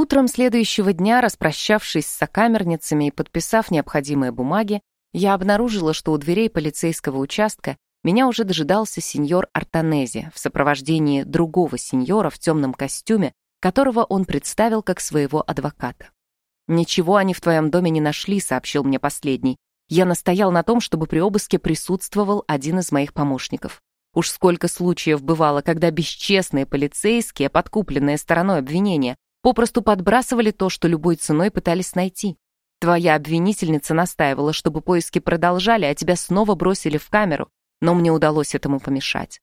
Утром следующего дня, распрощавшись с сокамерницами и подписав необходимые бумаги, я обнаружила, что у дверей полицейского участка меня уже дожидался сеньор Артанези в сопровождении другого сеньора в темном костюме, которого он представил как своего адвоката. «Ничего они в твоем доме не нашли», — сообщил мне последний. Я настоял на том, чтобы при обыске присутствовал один из моих помощников. Уж сколько случаев бывало, когда бесчестные полицейские, подкупленные стороной обвинения, попросту подбрасывали то, что любой ценой пытались найти. Твоя обвинительница настаивала, чтобы поиски продолжали, а тебя снова бросили в камеру, но мне удалось этому помешать.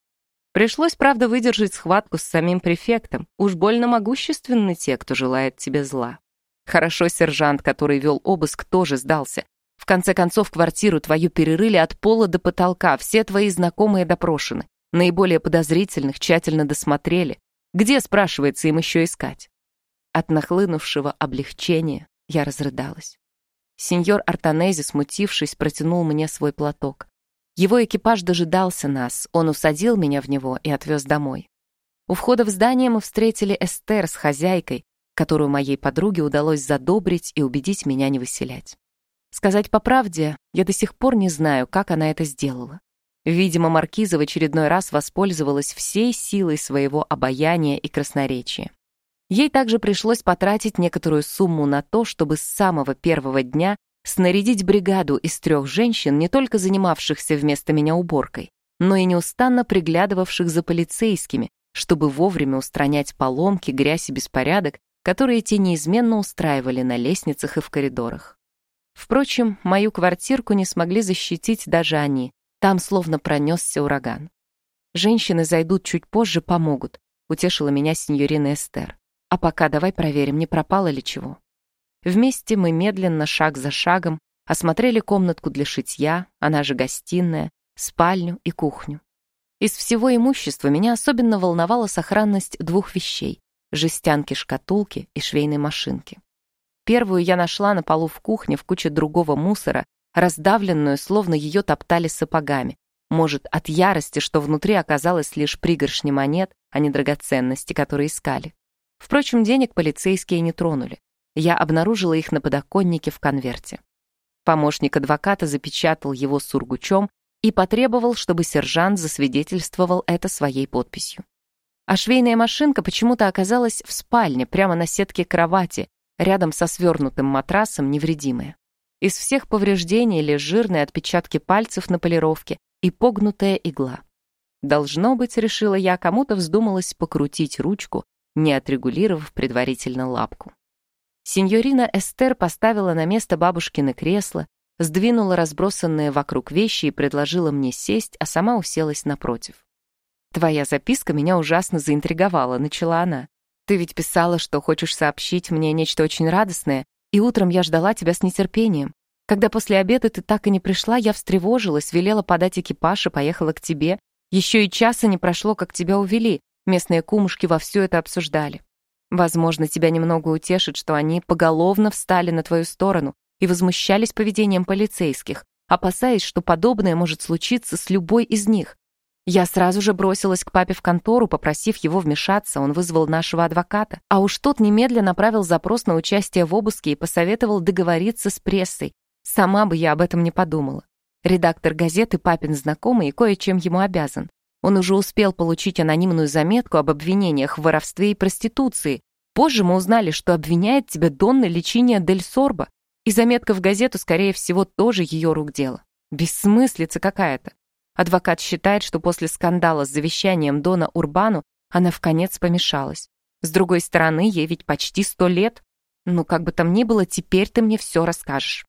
Пришлось, правда, выдержать схватку с самим префектом. Уж больно могущественны те, кто желает тебе зла. Хорошо сержант, который вел обыск, тоже сдался. В конце концов, квартиру твою перерыли от пола до потолка, все твои знакомые допрошены. Наиболее подозрительных тщательно досмотрели. Где, спрашивается, им еще искать? От нахлынувшего облегчения я разрыдалась. Сеньор Артанези, смутившись, протянул мне свой платок. Его экипаж дожидался нас, он усадил меня в него и отвез домой. У входа в здание мы встретили Эстер с хозяйкой, которую моей подруге удалось задобрить и убедить меня не выселять. Сказать по правде, я до сих пор не знаю, как она это сделала. Видимо, Маркиза в очередной раз воспользовалась всей силой своего обаяния и красноречия. Ей также пришлось потратить некоторую сумму на то, чтобы с самого первого дня снарядить бригаду из трех женщин, не только занимавшихся вместо меня уборкой, но и неустанно приглядывавших за полицейскими, чтобы вовремя устранять поломки, грязь и беспорядок, которые те неизменно устраивали на лестницах и в коридорах. Впрочем, мою квартирку не смогли защитить даже они, там словно пронесся ураган. «Женщины зайдут чуть позже, помогут», — утешила меня сеньорина Эстер. А пока давай проверим, не пропало ли чего. Вместе мы медленно, шаг за шагом, осмотрели комнатку для шитья, она же гостиная, спальню и кухню. Из всего имущества меня особенно волновала сохранность двух вещей — жестянки-шкатулки и швейной машинки. Первую я нашла на полу в кухне в куче другого мусора, раздавленную, словно ее топтали сапогами. Может, от ярости, что внутри оказалось лишь пригоршни монет, а не драгоценности, которые искали. Впрочем, денег полицейские не тронули. Я обнаружила их на подоконнике в конверте. Помощник адвоката запечатал его сургучом и потребовал, чтобы сержант засвидетельствовал это своей подписью. А швейная машинка почему-то оказалась в спальне, прямо на сетке кровати, рядом со свернутым матрасом, невредимая. Из всех повреждений лишь жирные отпечатки пальцев на полировке и погнутая игла. Должно быть, решила я, кому-то вздумалось покрутить ручку, не отрегулировав предварительно лапку. Сеньорина Эстер поставила на место бабушкины кресло, сдвинула разбросанные вокруг вещи и предложила мне сесть, а сама уселась напротив. «Твоя записка меня ужасно заинтриговала», — начала она. «Ты ведь писала, что хочешь сообщить мне нечто очень радостное, и утром я ждала тебя с нетерпением. Когда после обеда ты так и не пришла, я встревожилась, велела подать экипаж и поехала к тебе. Еще и часа не прошло, как тебя увели, Местные кумушки вовсю это обсуждали. Возможно, тебя немного утешит, что они поголовно встали на твою сторону и возмущались поведением полицейских, опасаясь, что подобное может случиться с любой из них. Я сразу же бросилась к папе в контору, попросив его вмешаться, он вызвал нашего адвоката, а уж тот немедленно направил запрос на участие в обыске и посоветовал договориться с прессой. Сама бы я об этом не подумала. Редактор газеты папин знакомый и кое-чем ему обязан. Он уже успел получить анонимную заметку об обвинениях в воровстве и проституции. Позже мы узнали, что обвиняет тебя Донна Личиния Дель Сорбо. И заметка в газету, скорее всего, тоже ее рук дело. Бессмыслица какая-то. Адвокат считает, что после скандала с завещанием Дона Урбану она в конец помешалась. С другой стороны, ей ведь почти сто лет. Ну, как бы там ни было, теперь ты мне все расскажешь.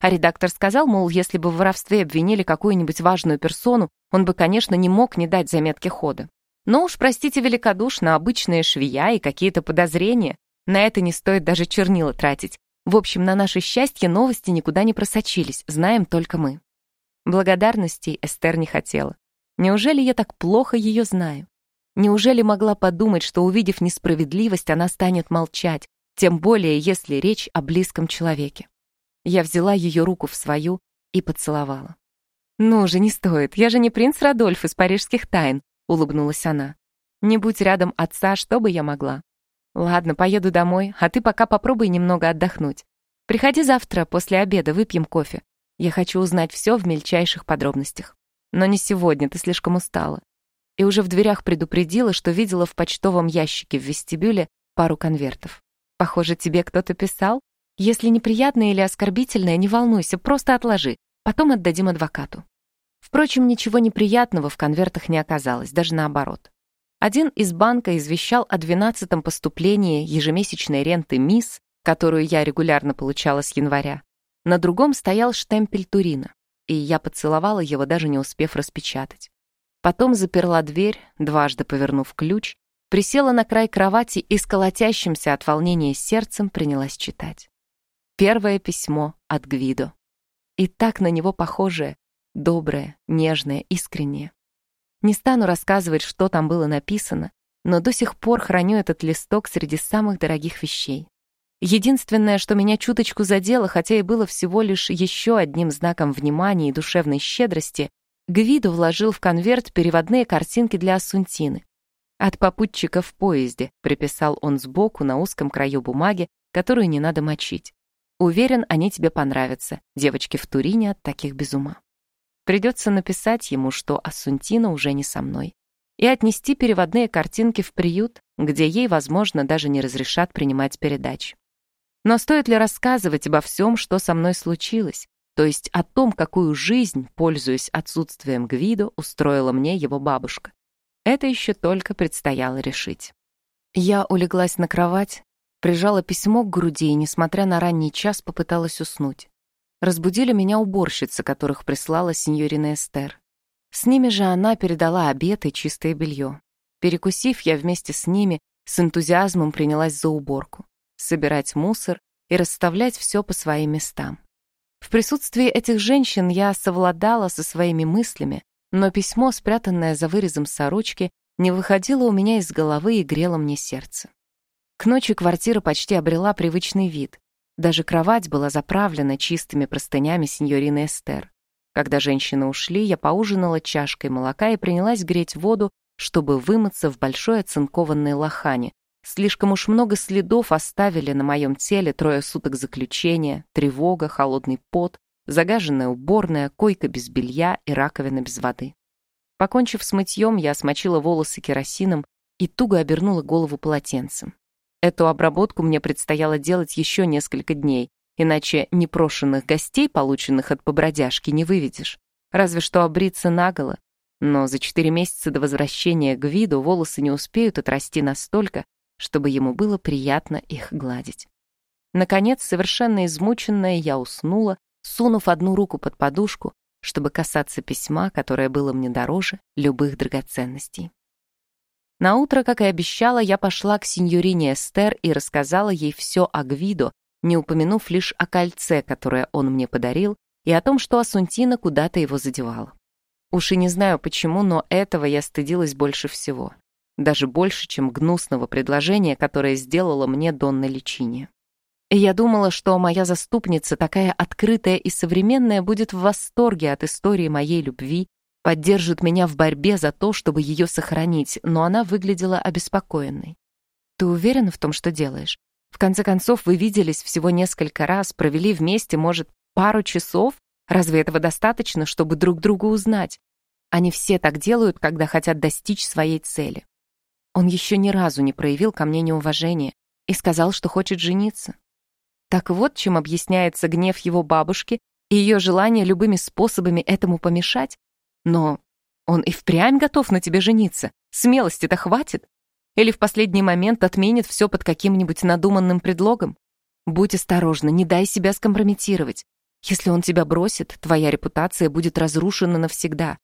А редактор сказал, мол, если бы в воровстве обвинили какую-нибудь важную персону, он бы, конечно, не мог не дать заметки хода. Но уж, простите великодушно, обычные швея и какие-то подозрения. На это не стоит даже чернила тратить. В общем, на наше счастье новости никуда не просочились, знаем только мы. Благодарностей Эстер не хотела. Неужели я так плохо ее знаю? Неужели могла подумать, что, увидев несправедливость, она станет молчать, тем более, если речь о близком человеке? Я взяла ее руку в свою и поцеловала. «Ну же, не стоит, я же не принц Радольф из парижских тайн», — улыбнулась она. «Не будь рядом отца, что бы я могла?» Ладно, поеду домой, а ты пока попробуй немного отдохнуть. Приходи завтра после обеда, выпьем кофе. Я хочу узнать все в мельчайших подробностях. Но не сегодня, ты слишком устала. И уже в дверях предупредила, что видела в почтовом ящике в вестибюле пару конвертов. Похоже, тебе кто-то писал? Если неприятное или оскорбительное, не волнуйся, просто отложи. Потом отдадим адвокату. Впрочем, ничего неприятного в конвертах не оказалось, даже наоборот. Один из банка извещал о двенадцатом поступлении ежемесячной ренты МИС, которую я регулярно получала с января. На другом стоял штемпель Турина, и я поцеловала его, даже не успев распечатать. Потом заперла дверь, дважды повернув ключ, присела на край кровати и с колотящимся от волнения сердцем принялась читать. Первое письмо от Гвидо. И так на него похожее, доброе, нежное, искреннее. Не стану рассказывать, что там было написано, но до сих пор храню этот листок среди самых дорогих вещей. Единственное, что меня чуточку задело, хотя и было всего лишь еще одним знаком внимания и душевной щедрости, Гвидо вложил в конверт переводные картинки для Асунтины. «От попутчика в поезде», — приписал он сбоку на узком краю бумаги, которую не надо мочить. «Уверен, они тебе понравятся. Девочки в Турине от таких без ума». Придется написать ему, что Асунтина уже не со мной. И отнести переводные картинки в приют, где ей, возможно, даже не разрешат принимать передачи. Но стоит ли рассказывать обо всем, что со мной случилось? То есть о том, какую жизнь, пользуясь отсутствием Гвидо, устроила мне его бабушка. Это еще только предстояло решить. Я улеглась на кровать, прижала письмо к груди и, несмотря на ранний час, попыталась уснуть. Разбудили меня уборщицы, которых прислала сеньорина Эстер. С ними же она передала обед и чистое белье. Перекусив, я вместе с ними с энтузиазмом принялась за уборку, собирать мусор и расставлять все по своим местам. В присутствии этих женщин я совладала со своими мыслями, но письмо, спрятанное за вырезом сорочки, не выходило у меня из головы и грело мне сердце. К ночи квартира почти обрела привычный вид. Даже кровать была заправлена чистыми простынями сеньорины Эстер. Когда женщины ушли, я поужинала чашкой молока и принялась греть воду, чтобы вымыться в большой оцинкованной лохане. Слишком уж много следов оставили на моем теле трое суток заключения, тревога, холодный пот, загаженная уборная, койка без белья и раковина без воды. Покончив с мытьем, я смочила волосы керосином и туго обернула голову полотенцем. Эту обработку мне предстояло делать еще несколько дней, иначе непрошенных гостей, полученных от побродяжки, не выведешь. Разве что обриться наголо. Но за четыре месяца до возвращения к виду волосы не успеют отрасти настолько, чтобы ему было приятно их гладить. Наконец, совершенно измученная, я уснула, сунув одну руку под подушку, чтобы касаться письма, которое было мне дороже любых драгоценностей. На утро, как и обещала, я пошла к сеньорине Эстер и рассказала ей все о Гвидо, не упомянув лишь о кольце, которое он мне подарил, и о том, что Асунтина куда-то его задевала. Уж и не знаю почему, но этого я стыдилась больше всего. Даже больше, чем гнусного предложения, которое сделала мне Донна Личини. Я думала, что моя заступница, такая открытая и современная, будет в восторге от истории моей любви, поддержит меня в борьбе за то, чтобы ее сохранить, но она выглядела обеспокоенной. «Ты уверена в том, что делаешь? В конце концов, вы виделись всего несколько раз, провели вместе, может, пару часов? Разве этого достаточно, чтобы друг друга узнать? Они все так делают, когда хотят достичь своей цели. Он еще ни разу не проявил ко мне неуважения и сказал, что хочет жениться. Так вот, чем объясняется гнев его бабушки и ее желание любыми способами этому помешать. Но он и впрямь готов на тебе жениться. Смелости-то хватит. Или в последний момент отменит все под каким-нибудь надуманным предлогом. Будь осторожна, не дай себя скомпрометировать. Если он тебя бросит, твоя репутация будет разрушена навсегда.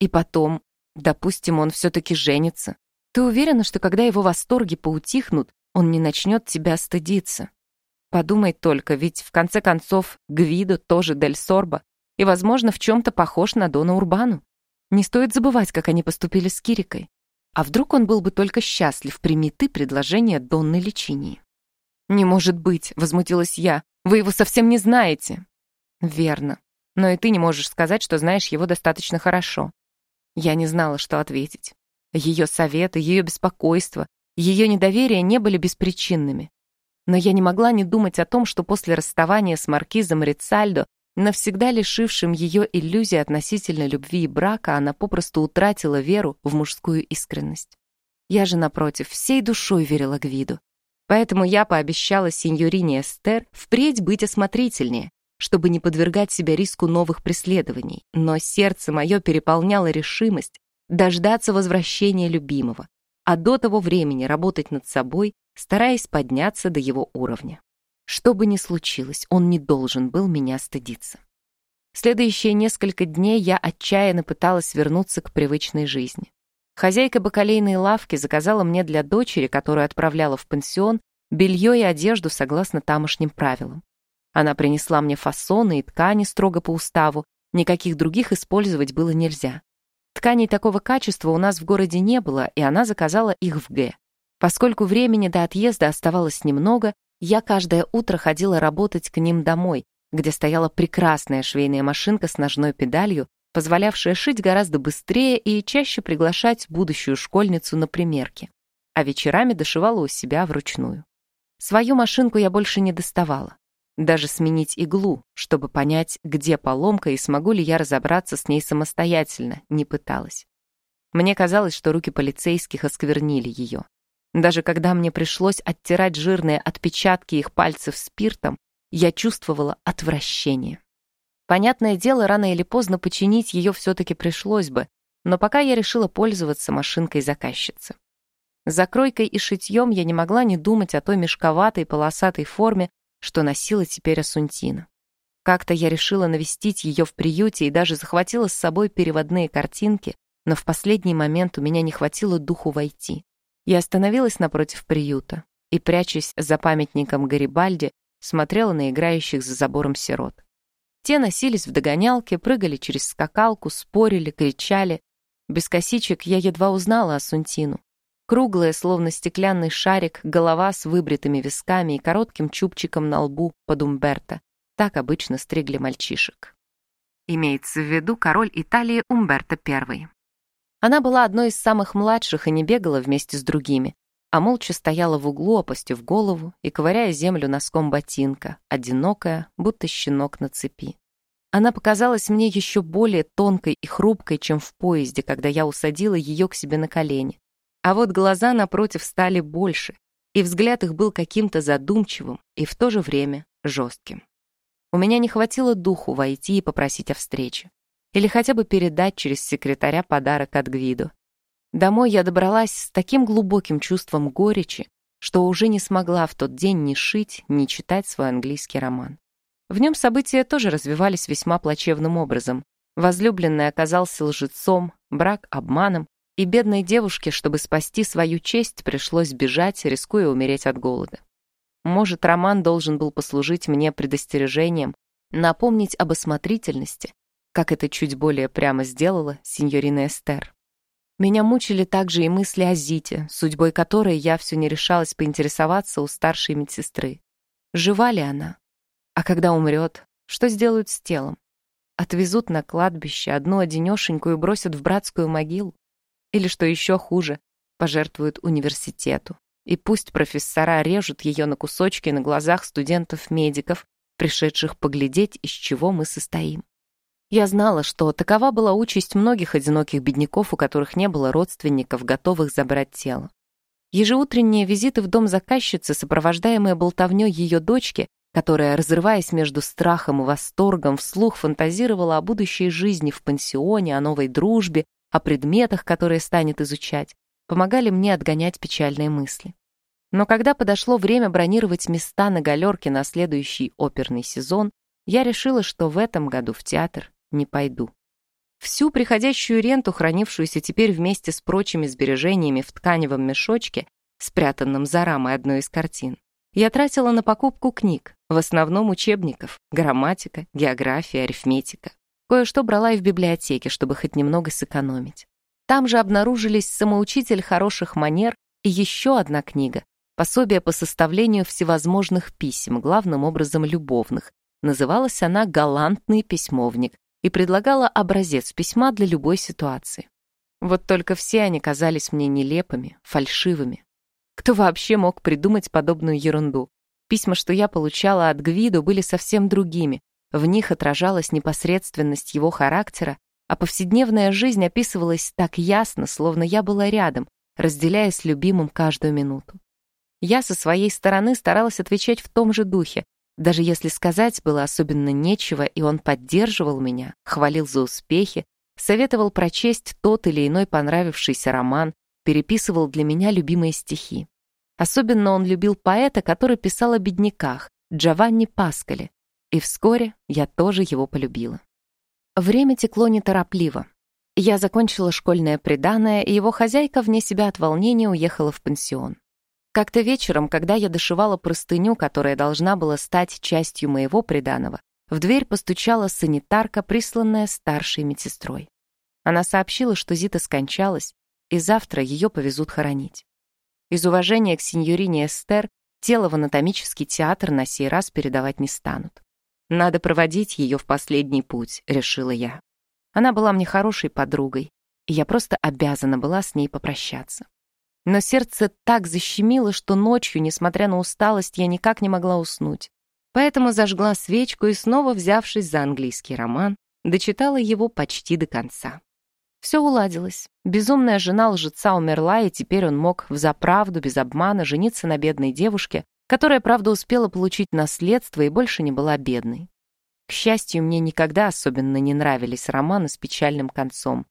И потом, допустим, он все-таки женится. Ты уверена, что когда его восторги поутихнут, он не начнет тебя стыдиться? Подумай только, ведь в конце концов Гвидо тоже Дель Сорбо и, возможно, в чем-то похож на Дона Урбану. Не стоит забывать, как они поступили с Кирикой. А вдруг он был бы только счастлив, прими ты предложение Донны Личинии? «Не может быть», — возмутилась я, — «вы его совсем не знаете». «Верно. Но и ты не можешь сказать, что знаешь его достаточно хорошо». Я не знала, что ответить. Ее советы, ее беспокойство, Ее недоверия не были беспричинными. Но я не могла не думать о том, что после расставания с маркизом Рицальдо, навсегда лишившим ее иллюзии относительно любви и брака, она попросту утратила веру в мужскую искренность. Я же, напротив, всей душой верила Гвиду. Поэтому я пообещала сеньорине Эстер впредь быть осмотрительнее, чтобы не подвергать себя риску новых преследований, но сердце мое переполняло решимость дождаться возвращения любимого, а до того времени работать над собой стараясь подняться до его уровня. Что бы ни случилось, он не должен был меня стыдиться. Следующие несколько дней я отчаянно пыталась вернуться к привычной жизни. Хозяйка бакалейной лавки заказала мне для дочери, которую отправляла в пансион, белье и одежду согласно тамошним правилам. Она принесла мне фасоны и ткани строго по уставу, никаких других использовать было нельзя. Тканей такого качества у нас в городе не было, и она заказала их в Г. Поскольку времени до отъезда оставалось немного, я каждое утро ходила работать к ним домой, где стояла прекрасная швейная машинка с ножной педалью, позволявшая шить гораздо быстрее и чаще приглашать будущую школьницу на примерки. А вечерами дошивала у себя вручную. Свою машинку я больше не доставала. Даже сменить иглу, чтобы понять, где поломка и смогу ли я разобраться с ней самостоятельно, не пыталась. Мне казалось, что руки полицейских осквернили ее. Даже когда мне пришлось оттирать жирные отпечатки их пальцев спиртом, я чувствовала отвращение. Понятное дело, рано или поздно починить ее все-таки пришлось бы, но пока я решила пользоваться машинкой заказчицы. За кройкой и шитьем я не могла не думать о той мешковатой полосатой форме, что носила теперь Асунтина. Как-то я решила навестить ее в приюте и даже захватила с собой переводные картинки, но в последний момент у меня не хватило духу войти. Я остановилась напротив приюта и, прячась за памятником Гарибальди, смотрела на играющих за забором сирот. Те носились в догонялке, прыгали через скакалку, спорили, кричали. Без косичек я едва узнала Асунтину. Круглая, словно стеклянный шарик, голова с выбритыми висками и коротким чубчиком на лбу под Умберто. Так обычно стригли мальчишек. Имеется в виду король Италии Умберто I. Она была одной из самых младших и не бегала вместе с другими, а молча стояла в углу, опустив голову и ковыряя землю носком ботинка, одинокая, будто щенок на цепи. Она показалась мне еще более тонкой и хрупкой, чем в поезде, когда я усадила ее к себе на колени. А вот глаза напротив стали больше, и взгляд их был каким-то задумчивым и в то же время жестким. У меня не хватило духу войти и попросить о встрече или хотя бы передать через секретаря подарок от Гвиду. Домой я добралась с таким глубоким чувством горечи, что уже не смогла в тот день ни шить, ни читать свой английский роман. В нем события тоже развивались весьма плачевным образом. Возлюбленный оказался лжецом, брак — обманом, и бедной девушке, чтобы спасти свою честь, пришлось бежать, рискуя умереть от голода. Может, роман должен был послужить мне предостережением, напомнить об осмотрительности, как это чуть более прямо сделала сеньорина Эстер. Меня мучили также и мысли о Зите, судьбой которой я все не решалась поинтересоваться у старшей медсестры. Жива ли она? А когда умрет, что сделают с телом? Отвезут на кладбище одну одинешенькую и бросят в братскую могилу? Или, что еще хуже, пожертвуют университету? И пусть профессора режут ее на кусочки на глазах студентов-медиков, пришедших поглядеть, из чего мы состоим. Я знала, что такова была участь многих одиноких бедняков, у которых не было родственников, готовых забрать тело. Ежеутренние визиты в дом заказчицы, сопровождаемые болтовнёй ее дочки, которая, разрываясь между страхом и восторгом, вслух фантазировала о будущей жизни в пансионе, о новой дружбе, о предметах, которые станет изучать, помогали мне отгонять печальные мысли. Но когда подошло время бронировать места на галерке на следующий оперный сезон, я решила, что в этом году в театр не пойду. Всю приходящую ренту, хранившуюся теперь вместе с прочими сбережениями в тканевом мешочке, спрятанном за рамой одной из картин, я тратила на покупку книг, в основном учебников, грамматика, география, арифметика. Кое-что брала и в библиотеке, чтобы хоть немного сэкономить. Там же обнаружились «Самоучитель хороших манер» и еще одна книга, пособие по составлению всевозможных писем, главным образом любовных. Называлась она «Галантный письмовник», и предлагала образец письма для любой ситуации. Вот только все они казались мне нелепыми, фальшивыми. Кто вообще мог придумать подобную ерунду? Письма, что я получала от Гвиду, были совсем другими. В них отражалась непосредственность его характера, а повседневная жизнь описывалась так ясно, словно я была рядом, разделяя с любимым каждую минуту. Я со своей стороны старалась отвечать в том же духе, даже если сказать было особенно нечего, и он поддерживал меня, хвалил за успехи, советовал прочесть тот или иной понравившийся роман, переписывал для меня любимые стихи. Особенно он любил поэта, который писал о бедняках, Джованни Паскале, и вскоре я тоже его полюбила. Время текло неторопливо. Я закончила школьное преданное, и его хозяйка вне себя от волнения уехала в пансион. Как-то вечером, когда я дошивала простыню, которая должна была стать частью моего приданого, в дверь постучала санитарка, присланная старшей медсестрой. Она сообщила, что Зита скончалась, и завтра ее повезут хоронить. Из уважения к сеньорине Эстер тело в анатомический театр на сей раз передавать не станут. Надо проводить ее в последний путь, решила я. Она была мне хорошей подругой, и я просто обязана была с ней попрощаться. Но сердце так защемило, что ночью, несмотря на усталость, я никак не могла уснуть. Поэтому зажгла свечку и снова, взявшись за английский роман, дочитала его почти до конца. Все уладилось. Безумная жена лжеца умерла, и теперь он мог взаправду, без обмана, жениться на бедной девушке, которая, правда, успела получить наследство и больше не была бедной. К счастью, мне никогда особенно не нравились романы с печальным концом.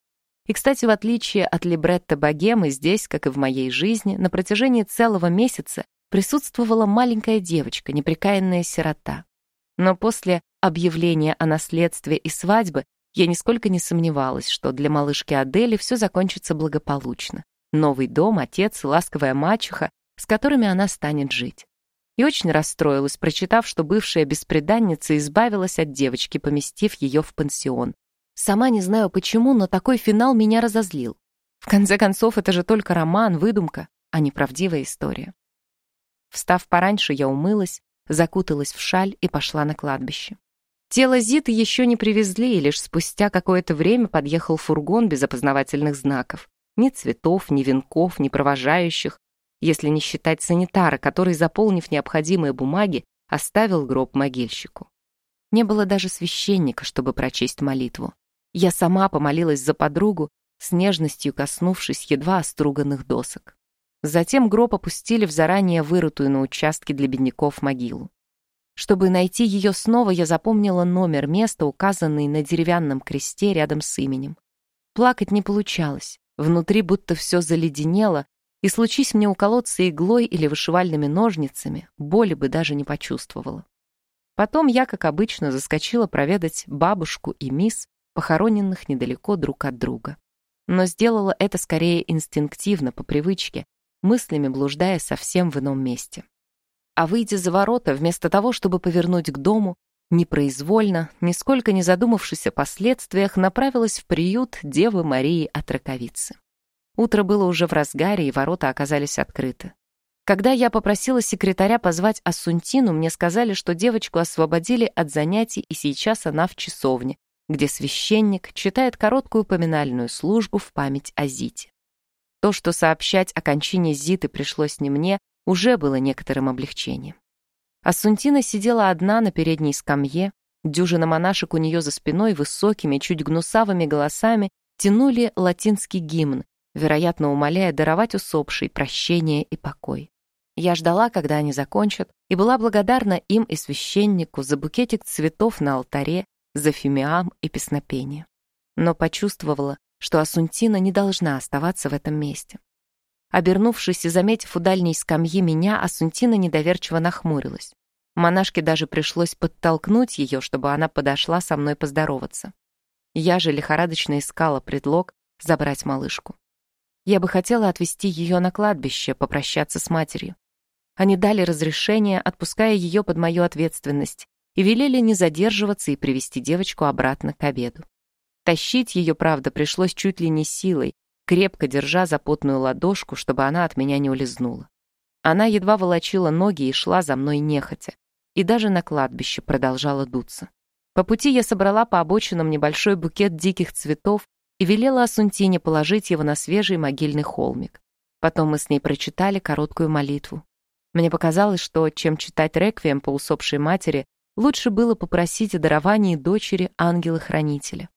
И, кстати, в отличие от либретто богемы, здесь, как и в моей жизни, на протяжении целого месяца присутствовала маленькая девочка, неприкаянная сирота. Но после объявления о наследстве и свадьбы я нисколько не сомневалась, что для малышки Адели все закончится благополучно. Новый дом, отец и ласковая мачеха, с которыми она станет жить и очень расстроилась, прочитав, что бывшая беспреданница избавилась от девочки, поместив ее в пансион. Сама не знаю почему, но такой финал меня разозлил. В конце концов, это же только роман, выдумка, а не правдивая история. Встав пораньше, я умылась, закуталась в шаль и пошла на кладбище. Тело Зиты еще не привезли, и лишь спустя какое-то время подъехал фургон без опознавательных знаков. Ни цветов, ни венков, ни провожающих, если не считать санитара, который, заполнив необходимые бумаги, оставил гроб могильщику. Не было даже священника, чтобы прочесть молитву. Я сама помолилась за подругу, с нежностью коснувшись едва оструганных досок. Затем гроб опустили в заранее вырытую на участке для бедняков могилу. Чтобы найти ее снова, я запомнила номер места, указанный на деревянном кресте рядом с именем. Плакать не получалось. Внутри будто все заледенело, и случись мне уколоться иглой или вышивальными ножницами, боли бы даже не почувствовала. Потом я, как обычно, заскочила проведать бабушку и мисс, похороненных недалеко друг от друга. Но сделала это скорее инстинктивно, по привычке, мыслями блуждая совсем в ином месте. А выйдя за ворота, вместо того, чтобы повернуть к дому, непроизвольно, нисколько не задумавшись о последствиях, направилась в приют Девы Марии от Раковицы. Утро было уже в разгаре, и ворота оказались открыты. Когда я попросила секретаря позвать Ассунтину, мне сказали, что девочку освободили от занятий, и сейчас она в часовне, где священник читает короткую поминальную службу в память о Зите. То, что сообщать о кончине Зиты пришлось не мне, уже было некоторым облегчением. Ассунтина сидела одна на передней скамье, дюжина монашек у нее за спиной высокими, чуть гнусавыми голосами тянули латинский гимн, вероятно, умоляя даровать усопшей прощение и покой. Я ждала, когда они закончат, и была благодарна им и священнику за букетик цветов на алтаре, за фимиам и песнопение. Но почувствовала, что Асунтина не должна оставаться в этом месте. Обернувшись и заметив у дальней скамьи меня, Асунтина недоверчиво нахмурилась. Монашке даже пришлось подтолкнуть ее, чтобы она подошла со мной поздороваться. Я же лихорадочно искала предлог забрать малышку. Я бы хотела отвезти ее на кладбище, попрощаться с матерью. Они дали разрешение, отпуская ее под мою ответственность, и велели не задерживаться и привести девочку обратно к обеду. Тащить ее, правда, пришлось чуть ли не силой, крепко держа за потную ладошку, чтобы она от меня не улизнула. Она едва волочила ноги и шла за мной нехотя, и даже на кладбище продолжала дуться. По пути я собрала по обочинам небольшой букет диких цветов и велела Асунтине положить его на свежий могильный холмик. Потом мы с ней прочитали короткую молитву. Мне показалось, что, чем читать реквием по усопшей матери, лучше было попросить о даровании дочери ангела-хранителя.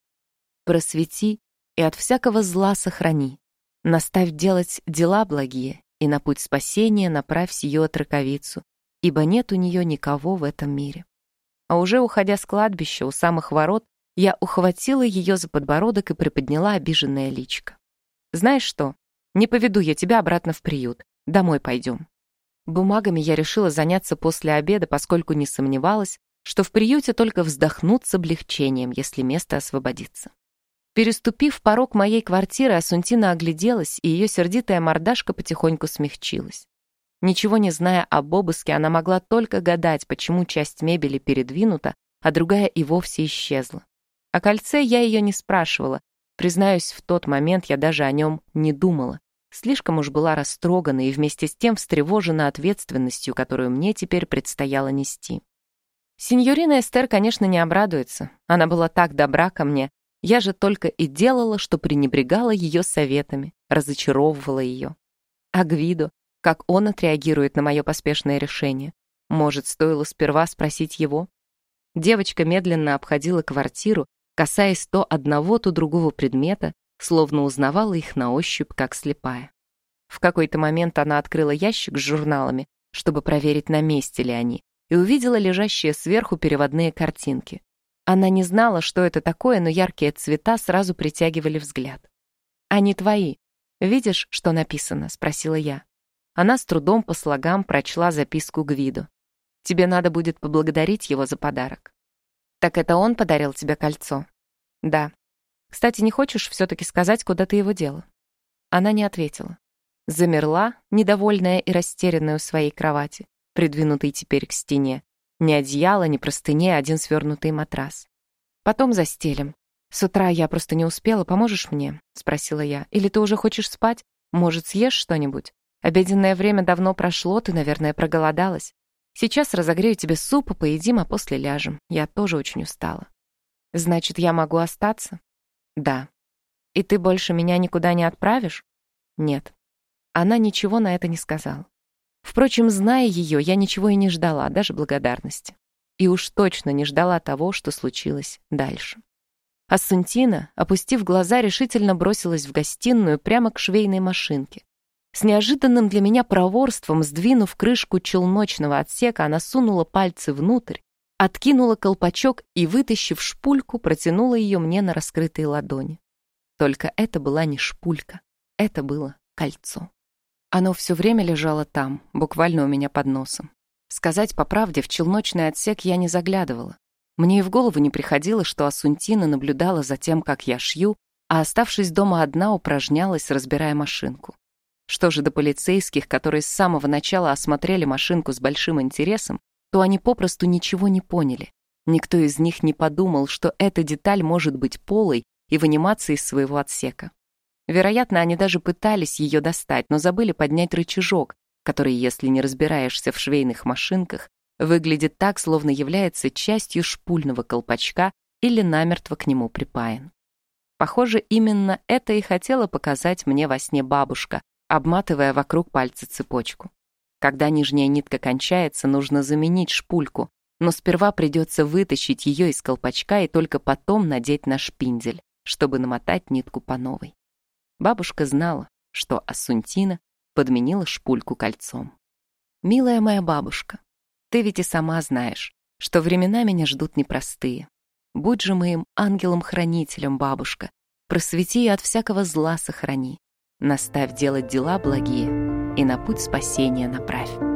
«Просвети и от всякого зла сохрани, наставь делать дела благие, и на путь спасения направь сию отраковицу, ибо нет у нее никого в этом мире». А уже уходя с кладбища у самых ворот, я ухватила ее за подбородок и приподняла обиженное личико. «Знаешь что? Не поведу я тебя обратно в приют. Домой пойдем». Бумагами я решила заняться после обеда, поскольку не сомневалась, что в приюте только вздохнут с облегчением, если место освободится. Переступив порог моей квартиры, Асунтина огляделась, и ее сердитая мордашка потихоньку смягчилась. Ничего не зная об обыске, она могла только гадать, почему часть мебели передвинута, а другая и вовсе исчезла. О кольце я ее не спрашивала. Признаюсь, в тот момент я даже о нем не думала. Слишком уж была растрогана и вместе с тем встревожена ответственностью, которую мне теперь предстояло нести. Синьорина Эстер, конечно, не обрадуется. Она была так добра ко мне. Я же только и делала, что пренебрегала ее советами, разочаровывала ее. А Гвидо, как он отреагирует на мое поспешное решение? Может, стоило сперва спросить его? Девочка медленно обходила квартиру, касаясь то одного, то другого предмета, словно узнавала их на ощупь, как слепая. В какой-то момент она открыла ящик с журналами, чтобы проверить, на месте ли они, и увидела лежащие сверху переводные картинки. Она не знала, что это такое, но яркие цвета сразу притягивали взгляд. «Они твои. Видишь, что написано?» — спросила я. Она с трудом по слогам прочла записку Гвиду. «Тебе надо будет поблагодарить его за подарок». «Так это он подарил тебе кольцо?» «Да. Кстати, не хочешь все-таки сказать, куда ты его дела?» Она не ответила. Замерла, недовольная и растерянная у своей кровати, придвинутой теперь к стене. Ни одеяло, ни простыни, один свернутый матрас. «Потом застелим. С утра я просто не успела, поможешь мне?» — спросила я. «Или ты уже хочешь спать? Может, съешь что-нибудь?» Обеденное время давно прошло, ты, наверное, проголодалась. Сейчас разогрею тебе суп, поедим, а после ляжем. Я тоже очень устала. Значит, я могу остаться? Да. И ты больше меня никуда не отправишь? Нет. Она ничего на это не сказала. Впрочем, зная ее, я ничего и не ждала, даже благодарности. И уж точно не ждала того, что случилось дальше. Ассунтина, опустив глаза, решительно бросилась в гостиную прямо к швейной машинке. С неожиданным для меня проворством, сдвинув крышку челночного отсека, она сунула пальцы внутрь, откинула колпачок и, вытащив шпульку, протянула ее мне на раскрытые ладони. Только это была не шпулька, это было кольцо. Оно все время лежало там, буквально у меня под носом. Сказать по правде, в челночный отсек я не заглядывала. Мне и в голову не приходило, что Асунтина наблюдала за тем, как я шью, а, оставшись дома одна, упражнялась, разбирая машинку. Что же до полицейских, которые с самого начала осмотрели машинку с большим интересом, то они попросту ничего не поняли. Никто из них не подумал, что эта деталь может быть полой и выниматься из своего отсека. Вероятно, они даже пытались ее достать, но забыли поднять рычажок, который, если не разбираешься в швейных машинках, выглядит так, словно является частью шпульного колпачка или намертво к нему припаян. Похоже, именно это и хотела показать мне во сне бабушка, обматывая вокруг пальца цепочку. Когда нижняя нитка кончается, нужно заменить шпульку, но сперва придется вытащить ее из колпачка и только потом надеть на шпиндель, чтобы намотать нитку по новой. Бабушка знала, что Асунтина подменила шпульку кольцом. «Милая моя бабушка, ты ведь и сама знаешь, что времена меня ждут непростые. Будь же моим ангелом-хранителем, бабушка, просвети и от всякого зла сохрани. Наставь делать дела благие и на путь спасения направь.